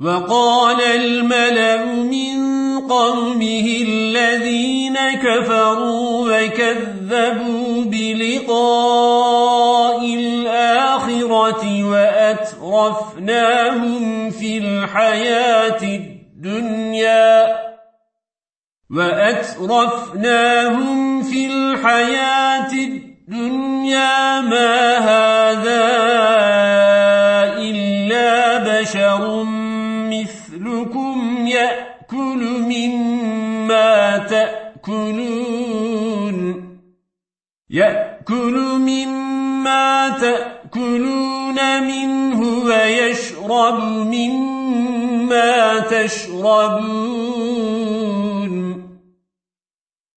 وقال الملأ من قومه الذين كفروا وكذبوا بلقاء الآخرة وأترفناهم في الحياة الدنيا وأترفناهم في الحياة الدنيا ما هذا إلا بشر مثلكم يأكل مما تأكلون. يأكل مما تأكلون منه ويشرب مما تشربون.